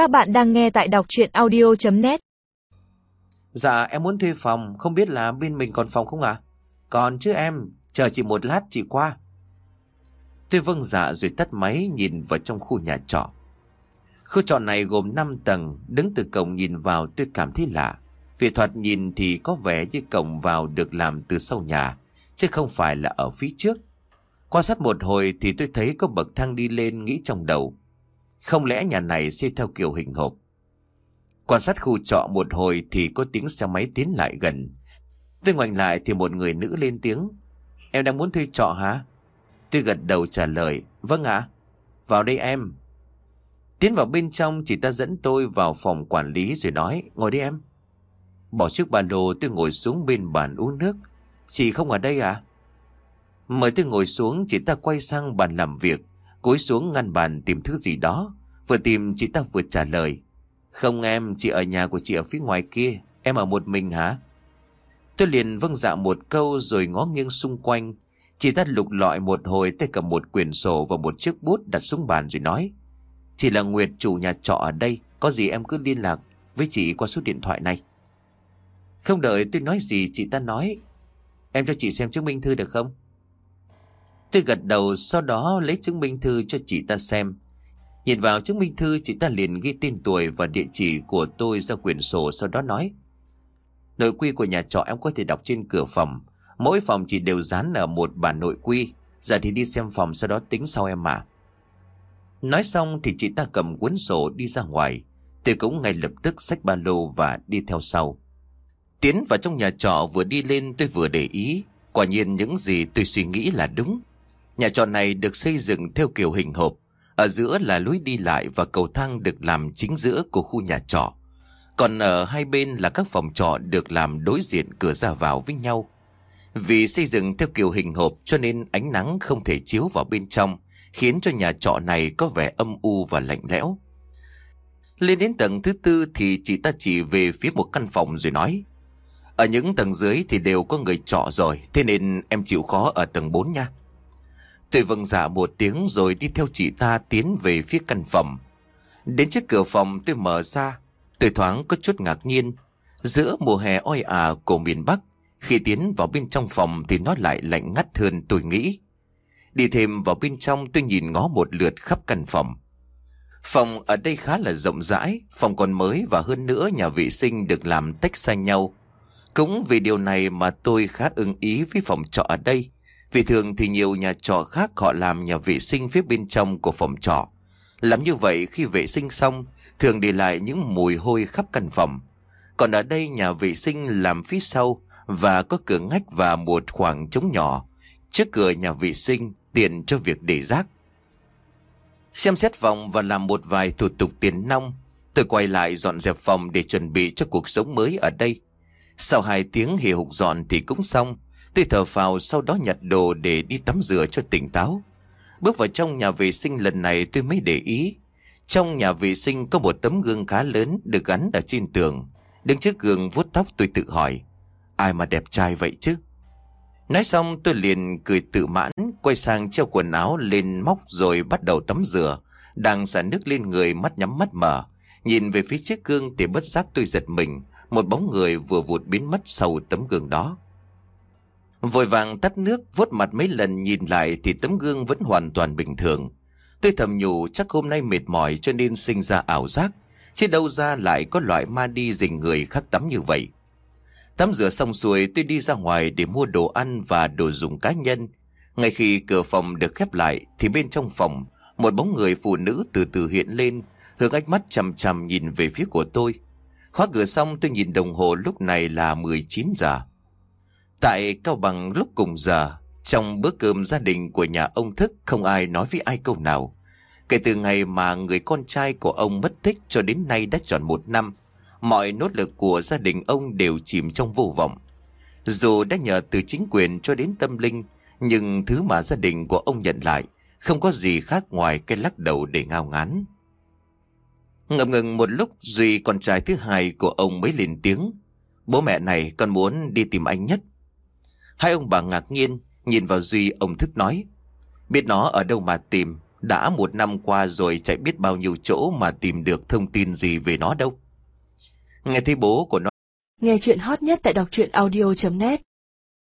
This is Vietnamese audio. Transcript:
Các bạn đang nghe tại đọc chuyện audio.net Dạ em muốn thuê phòng. Không biết là bên mình còn phòng không ạ? Còn chứ em, Chờ chị một lát chị qua. Tôi vâng dạ rồi tắt máy, Nhìn vào trong khu nhà trọ. Khu trọ này gồm 5 tầng, Đứng từ cổng nhìn vào tôi cảm thấy lạ. Vì thoạt nhìn thì có vẻ như cổng vào được làm từ sau nhà, Chứ không phải là ở phía trước. Quan sát một hồi thì tôi thấy có bậc thang đi lên nghĩ trong đầu. Không lẽ nhà này xây theo kiểu hình hộp? Quan sát khu trọ một hồi thì có tiếng xe máy tiến lại gần. Tôi ngoảnh lại thì một người nữ lên tiếng. Em đang muốn thuê trọ hả? Tôi gật đầu trả lời. Vâng ạ. Vào đây em. Tiến vào bên trong chị ta dẫn tôi vào phòng quản lý rồi nói, Ngồi đi em. Bỏ chiếc ba lô, tôi ngồi xuống bên bàn uống nước. Chị không ở đây à? Mời tôi ngồi xuống chị ta quay sang bàn làm việc. Cúi xuống ngăn bàn tìm thứ gì đó. Vừa tìm, chị ta vừa trả lời. Không em, chị ở nhà của chị ở phía ngoài kia. Em ở một mình hả? Tôi liền vâng dạ một câu rồi ngó nghiêng xung quanh. Chị ta lục lọi một hồi tay cầm một quyển sổ và một chiếc bút đặt xuống bàn rồi nói, Chị là Nguyệt, chủ nhà trọ ở đây. Có gì em cứ liên lạc với chị qua số điện thoại này. Không đợi tôi nói gì, chị ta nói, Em cho chị xem chứng minh thư được không? Tôi gật đầu sau đó lấy chứng minh thư cho chị ta xem. Nhìn vào chứng minh thư, chị ta liền ghi tên tuổi và địa chỉ của tôi ra quyển sổ, sau đó nói. Nội quy của nhà trọ em có thể đọc trên cửa phòng. Mỗi phòng chỉ đều dán ở một bản nội quy. Giờ thì đi xem phòng, sau đó tính sau em mà. Nói xong thì chị ta cầm cuốn sổ đi ra ngoài. Tôi cũng ngay lập tức xách ba lô và đi theo sau. Tiến vào trong nhà trọ, vừa đi lên tôi vừa để ý. Quả nhiên những gì tôi suy nghĩ là đúng. Nhà trọ này được xây dựng theo kiểu hình hộp. Ở giữa là lối đi lại và cầu thang được làm chính giữa của khu nhà trọ. Còn ở hai bên là các phòng trọ được làm đối diện cửa ra vào với nhau. Vì xây dựng theo kiểu hình hộp cho nên ánh nắng không thể chiếu vào bên trong, khiến cho nhà trọ này có vẻ âm u và lạnh lẽo. Lên đến tầng thứ tư thì chị ta chỉ về phía một căn phòng rồi nói. Ở những tầng dưới thì đều có người trọ rồi, thế nên em chịu khó ở tầng 4 nha. Tôi vâng dạ một tiếng rồi đi theo chị ta tiến về phía căn phòng. Đến trước cửa phòng tôi mở ra, tôi thoáng có chút ngạc nhiên. Giữa mùa hè oi ả của miền Bắc, khi tiến vào bên trong phòng thì nó lại lạnh ngắt hơn tôi nghĩ. Đi thêm vào bên trong tôi nhìn ngó một lượt khắp căn phòng. Phòng ở đây khá là rộng rãi, phòng còn mới và hơn nữa nhà vệ sinh được làm tách xa nhau. Cũng vì điều này mà tôi khá ưng ý với phòng trọ ở đây. Vì thường thì nhiều nhà trọ khác họ làm nhà vệ sinh phía bên trong của phòng trọ. Làm như vậy khi vệ sinh xong, thường để lại những mùi hôi khắp căn phòng. Còn ở đây nhà vệ sinh làm phía sau và có cửa ngách và một khoảng trống nhỏ. Trước cửa nhà vệ sinh tiền cho việc để rác. Xem xét vòng và làm một vài thủ tục tiền nong, tôi quay lại dọn dẹp phòng để chuẩn bị cho cuộc sống mới ở đây. Sau hai tiếng hì hục dọn thì cũng xong. Tôi thở phào sau đó nhặt đồ để đi tắm rửa cho tỉnh táo. Bước vào trong nhà vệ sinh lần này tôi mới để ý. Trong nhà vệ sinh có một tấm gương khá lớn được gắn ở trên tường. Đứng trước gương vuốt tóc tôi tự hỏi. Ai mà đẹp trai vậy chứ? Nói xong tôi liền cười tự mãn, quay sang treo quần áo lên móc rồi bắt đầu tắm rửa. Đang xả nước lên người mắt nhắm mắt mở. Nhìn về phía chiếc gương thì bất giác tôi giật mình. Một bóng người vừa vụt biến mất sau tấm gương đó. Vội vàng tắt nước, vuốt mặt mấy lần nhìn lại thì tấm gương vẫn hoàn toàn bình thường. Tôi thầm nhủ chắc hôm nay mệt mỏi cho nên sinh ra ảo giác. Chứ đâu ra lại có loại ma đi dình người khắc tắm như vậy. Tắm rửa xong xuôi tôi đi ra ngoài để mua đồ ăn và đồ dùng cá nhân. Ngay khi cửa phòng được khép lại thì bên trong phòng một bóng người phụ nữ từ từ hiện lên hướng ánh mắt chằm chằm nhìn về phía của tôi. Khóa cửa xong tôi nhìn đồng hồ lúc này là 19 giờ. Tại Cao Bằng lúc cùng giờ, trong bữa cơm gia đình của nhà ông Thức không ai nói với ai câu nào. Kể từ ngày mà người con trai của ông mất tích cho đến nay đã tròn một năm, mọi nỗ lực của gia đình ông đều chìm trong vô vọng. Dù đã nhờ từ chính quyền cho đến tâm linh, nhưng thứ mà gia đình của ông nhận lại không có gì khác ngoài cái lắc đầu để ngao ngán. Ngập ngừng một lúc Duy con trai thứ hai của ông mới lên tiếng. Bố mẹ này con muốn đi tìm anh nhất. Hai ông bà ngạc nhiên, nhìn vào Duy ông thức nói. Biết nó ở đâu mà tìm, Đã một năm qua rồi chạy biết bao nhiêu chỗ mà tìm được thông tin gì về nó đâu. Nghe thấy bố của nó Nghe chuyện hot nhất tại đọc truyện audio.net